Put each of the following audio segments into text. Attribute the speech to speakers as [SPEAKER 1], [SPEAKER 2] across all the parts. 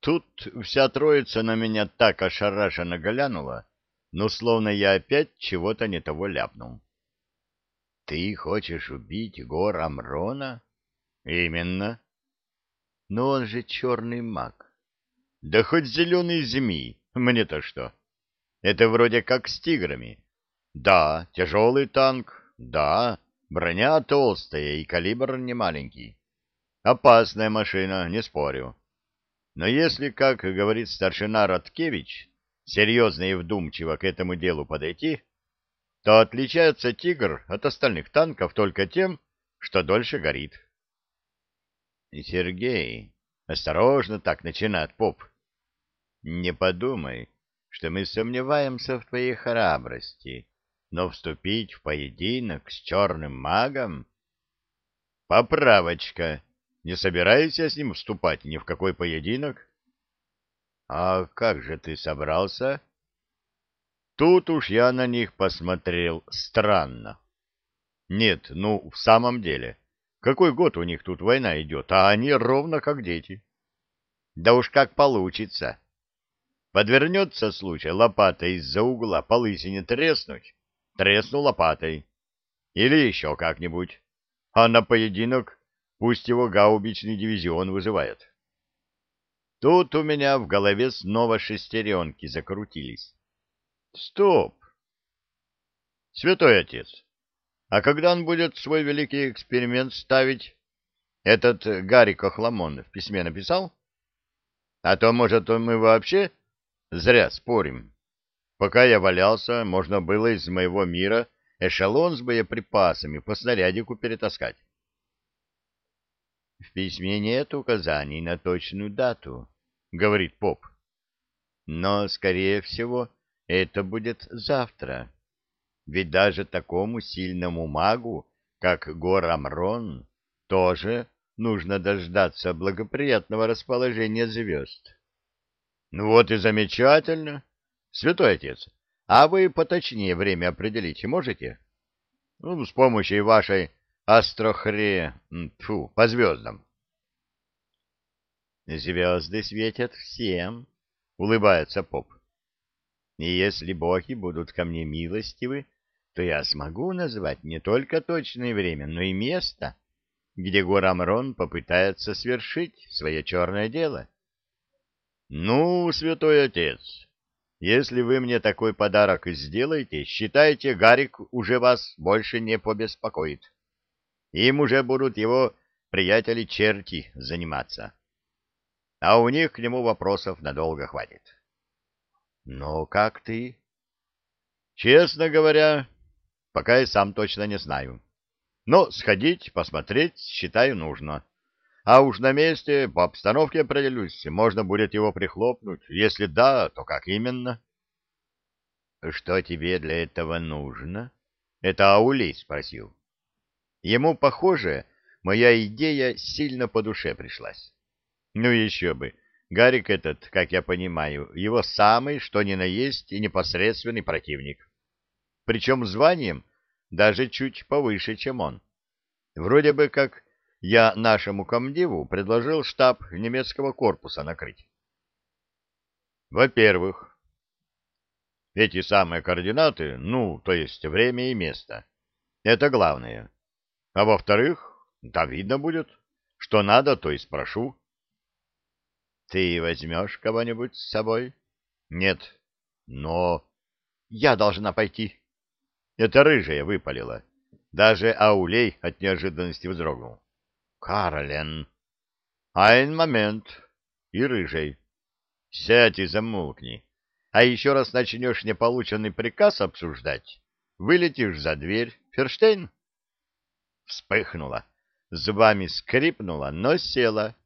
[SPEAKER 1] Тут вся троица на меня так ошарашенно глянула, ну, словно я опять чего-то не того ляпнул. — Ты хочешь убить Гор Амрона? — Именно. — Но он же черный маг. — Да хоть зеленый змей, мне-то что? Это вроде как с тиграми. Да, тяжелый танк, да, броня толстая и калибр немаленький. Опасная машина, не спорю. Но если, как говорит старшина Роткевич, серьезно и вдумчиво к этому делу подойти, то отличается «Тигр» от остальных танков только тем, что дольше горит. И Сергей осторожно так начинает поп. Не подумай, что мы сомневаемся в твоей храбрости, но вступить в поединок с черным магом... Поправочка. Не собираюсь я с ним вступать ни в какой поединок. А как же ты собрался? Тут уж я на них посмотрел странно. Нет, ну, в самом деле, какой год у них тут война идет, а они ровно как дети. Да уж как получится. Подвернется случай лопатой из-за угла по лысине треснуть, тресну лопатой. Или еще как-нибудь. А на поединок пусть его гаубичный дивизион вызывает. Тут у меня в голове снова шестеренки закрутились. Стоп! Святой отец, а когда он будет свой великий эксперимент ставить? Этот Гарик Охламон в письме написал? А то, может, мы вообще зря спорим. Пока я валялся, можно было из моего мира эшелон с боеприпасами по снарядику перетаскать. В письме нет указаний на точную дату, говорит поп. Но, скорее всего, это будет завтра. Ведь даже такому сильному магу, как Горамрон, тоже нужно дождаться благоприятного расположения звезд. Ну вот и замечательно. Святой отец, а вы поточнее время определить можете? Ну, с помощью вашей Астрохре... Фу, по звездам. Звезды светят всем, улыбается поп. И если боги будут ко мне милостивы, то я смогу назвать не только точное время, но и место, где Горамрон попытается свершить свое черное дело. Ну, святой отец, если вы мне такой подарок сделаете, считайте, Гарик уже вас больше не побеспокоит. Им уже будут его приятели-черти заниматься. А у них к нему вопросов надолго хватит. Ну, как ты? Честно говоря, пока я сам точно не знаю. Но сходить, посмотреть, считаю, нужно. А уж на месте по обстановке определюсь, можно будет его прихлопнуть. Если да, то как именно? Что тебе для этого нужно? Это Аулей спросил. Ему, похоже, моя идея сильно по душе пришлась. Ну еще бы, Гарик этот, как я понимаю, его самый, что ни на есть, и непосредственный противник. Причем званием даже чуть повыше, чем он. Вроде бы как я нашему комдиву предложил штаб немецкого корпуса накрыть. Во-первых, эти самые координаты, ну, то есть время и место, это главное. А во-вторых, да видно будет. Что надо, то и спрошу. Ты возьмешь кого-нибудь с собой? Нет. Но я должна пойти. Это рыжая выпалила. Даже Аулей от неожиданности вздрогнул. Каролен. Айн момент. И рыжий. Сядь и замолкни. А еще раз начнешь неполученный приказ обсуждать, вылетишь за дверь. Ферштейн? Вспыхнула, зубами скрипнула, но села.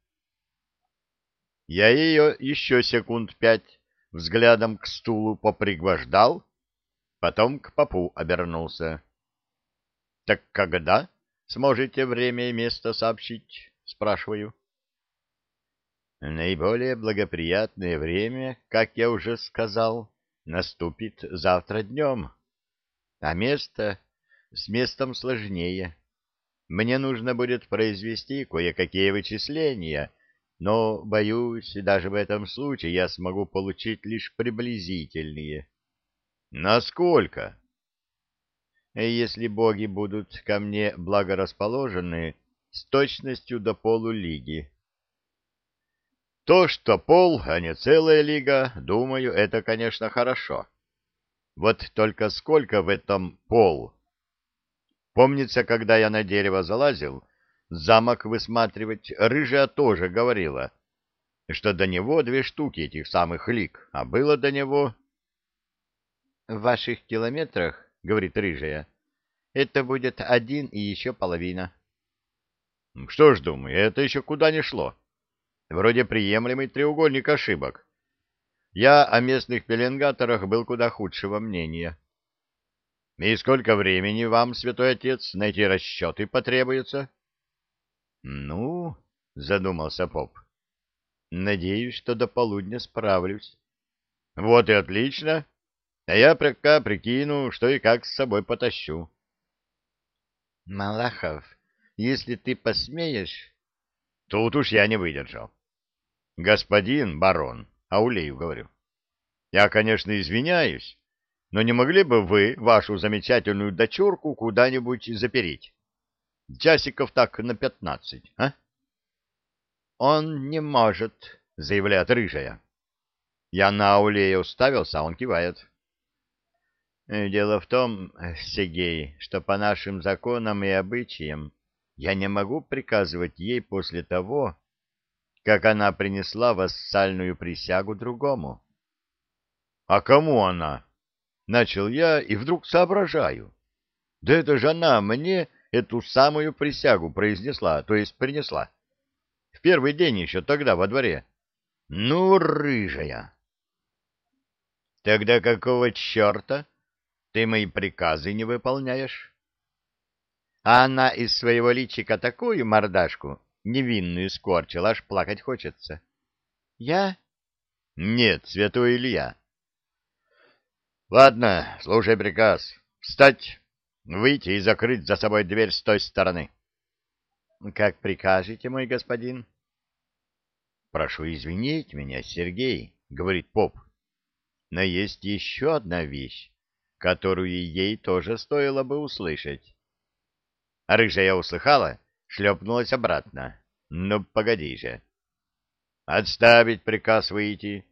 [SPEAKER 1] Я ее еще секунд пять взглядом к стулу попригвождал, потом к попу обернулся. — Так когда сможете время и место сообщить? — спрашиваю. — Наиболее благоприятное время, как я уже сказал, наступит завтра днем, а место с местом сложнее. Мне нужно будет произвести кое-какие вычисления но, боюсь, даже в этом случае я смогу получить лишь приблизительные. Насколько? Если боги будут ко мне благорасположены с точностью до полулиги. То, что пол, а не целая лига, думаю, это, конечно, хорошо. Вот только сколько в этом пол? Помнится, когда я на дерево залазил, замок высматривать, рыжая тоже говорила, что до него две штуки этих самых лик, а было до него... — В ваших километрах, — говорит рыжая, — это будет один и еще половина. — Что ж, думаю, это еще куда не шло. Вроде приемлемый треугольник ошибок. Я о местных пеленгаторах был куда худшего мнения. — И сколько времени вам, святой отец, на эти расчеты потребуется? — ну, задумался поп. Надеюсь, что до полудня справлюсь. Вот и отлично. А я пока прикину, что и как с собой потащу. Малахов, если ты посмеешь... Тут уж я не выдержал. Господин барон, Аулею говорю. Я, конечно, извиняюсь, но не могли бы вы вашу замечательную дочурку куда-нибудь запереть? Часиков так на пятнадцать, а? — Он не может, — заявляет рыжая. Я на Аулея уставился, а он кивает. Дело в том, Сергей, что по нашим законам и обычаям я не могу приказывать ей после того, как она принесла вассальную присягу другому. — А кому она? — начал я и вдруг соображаю. — Да это же она мне эту самую присягу произнесла, то есть принесла. В первый день еще тогда во дворе. Ну, рыжая! Тогда какого черта ты мои приказы не выполняешь? А она из своего личика такую мордашку невинную скорчила, аж плакать хочется. Я? Нет, святой Илья. Ладно, слушай приказ. Встать! Выйти и закрыть за собой дверь с той стороны. — Как прикажете, мой господин? — Прошу извинить меня, Сергей, — говорит поп. — Но есть еще одна вещь, которую ей тоже стоило бы услышать. А рыжая услыхала, шлепнулась обратно. Ну, погоди же. Отставить приказ выйти.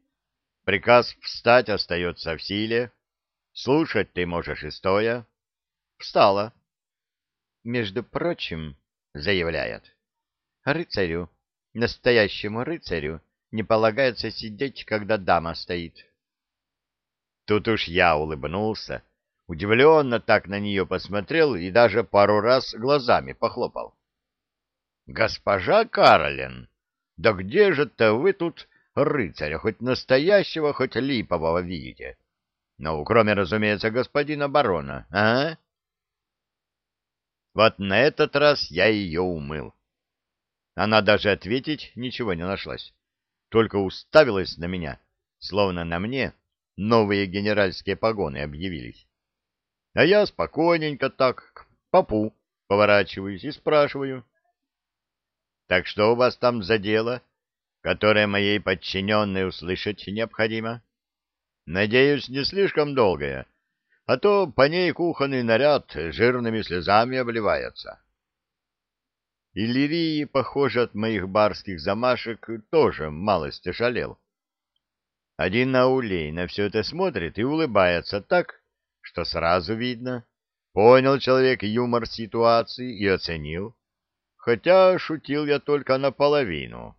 [SPEAKER 1] Приказ встать остается в силе. Слушать ты можешь и стоя. Встала. Между прочим, заявляет, рыцарю, настоящему рыцарю, не полагается сидеть, когда дама стоит. Тут уж я улыбнулся, удивленно так на нее посмотрел и даже пару раз глазами похлопал. — Госпожа Каролин, да где же-то вы тут рыцаря, хоть настоящего, хоть липового видите? Ну, кроме, разумеется, господина барона, а? Вот на этот раз я ее умыл. Она даже ответить ничего не нашлась, только уставилась на меня, словно на мне новые генеральские погоны объявились. А я спокойненько так к попу поворачиваюсь и спрашиваю. «Так что у вас там за дело, которое моей подчиненной услышать необходимо? Надеюсь, не слишком долгое, а то по ней кухонный наряд жирными слезами обливается. Иллирии, похоже, от моих барских замашек тоже малость ошалел. Один наулей на все это смотрит и улыбается так, что сразу видно. Понял человек юмор ситуации и оценил. Хотя шутил я только наполовину.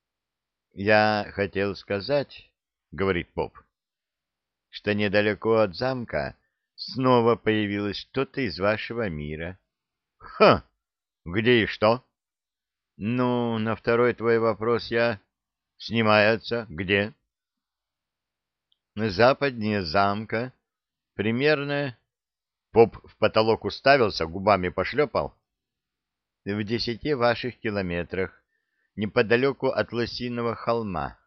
[SPEAKER 1] — Я хотел сказать, — говорит поп, — что недалеко от замка снова появилось что-то из вашего мира. — Ха! Где и что? — Ну, на второй твой вопрос я... — Снимается. Где? — Западнее замка. Примерно... Поп в потолок уставился, губами пошлепал. — В десяти ваших километрах, неподалеку от Лосиного холма.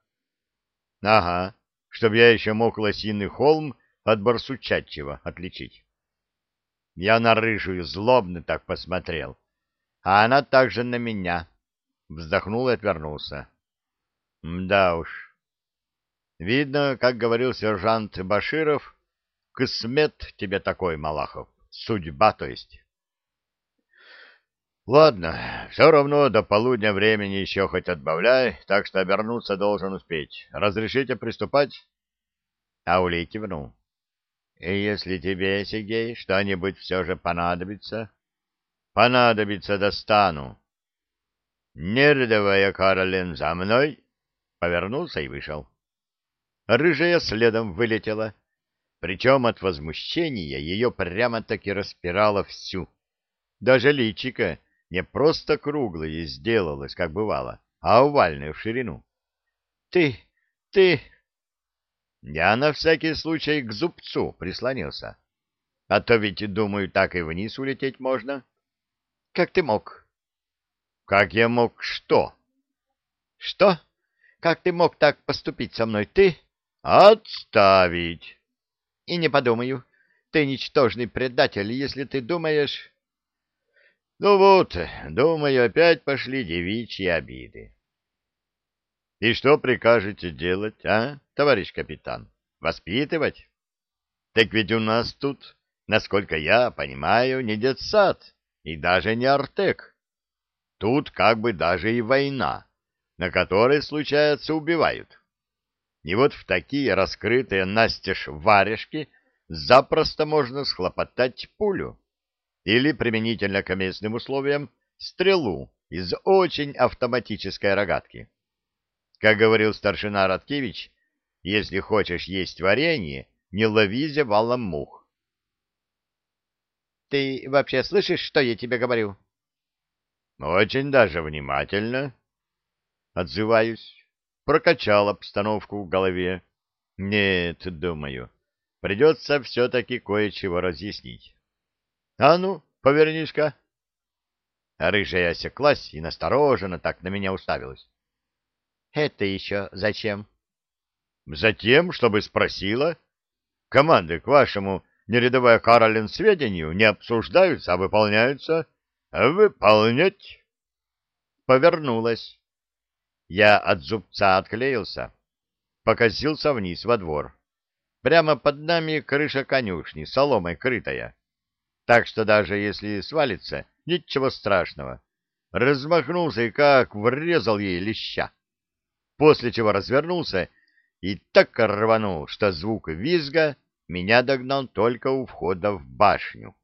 [SPEAKER 1] — Ага чтобы я еще мог лосиный холм от барсучачьего отличить. Я на рыжую злобно так посмотрел, а она также на меня. Вздохнул и отвернулся. Да уж. Видно, как говорил сержант Баширов, кысмет тебе такой, Малахов, судьба, то есть. Ладно, все равно до полудня времени еще хоть отбавляй, так что обернуться должен успеть. Разрешите приступать? Аулей кивнул. И если тебе, Сергей, что-нибудь все же понадобится? Понадобится, достану. Нердовая Каролин за мной, повернулся и вышел. Рыжая следом вылетела, причем от возмущения ее прямо-таки распирало всю. Даже личика не просто круглое сделалось, как бывало, а овальное в ширину. — Ты, ты... Я на всякий случай к зубцу прислонился. А то ведь, думаю, так и вниз улететь можно. — Как ты мог? — Как я мог что? — Что? Как ты мог так поступить со мной, ты? Отставить. И не подумаю. Ты ничтожный предатель, если ты думаешь... Ну вот, думаю, опять пошли девичьи обиды. И что прикажете делать, а, товарищ капитан? Воспитывать? Так ведь у нас тут, насколько я понимаю, не детсад и даже не артек. Тут как бы даже и война на которой, случается, убивают. И вот в такие раскрытые настежь варежки запросто можно схлопотать пулю или, применительно к местным условиям, стрелу из очень автоматической рогатки. Как говорил старшина Радкевич, если хочешь есть варенье, не лови зевалом мух. — Ты вообще слышишь, что я тебе говорю? — Очень даже внимательно, Отзываюсь. Прокачал обстановку в голове. Нет, думаю, придется все-таки кое-чего разъяснить. А ну, повернись-ка. Рыжая осеклась и настороженно так на меня уставилась. Это еще зачем? Затем, чтобы спросила. Команды к вашему нерядовая Каролин сведению не обсуждаются, а выполняются. Выполнять. Повернулась. Я от зубца отклеился, покосился вниз во двор. Прямо под нами крыша конюшни, соломой крытая. Так что даже если свалится, ничего страшного. Размахнулся и как врезал ей леща. После чего развернулся и так рванул, что звук визга меня догнал только у входа в башню.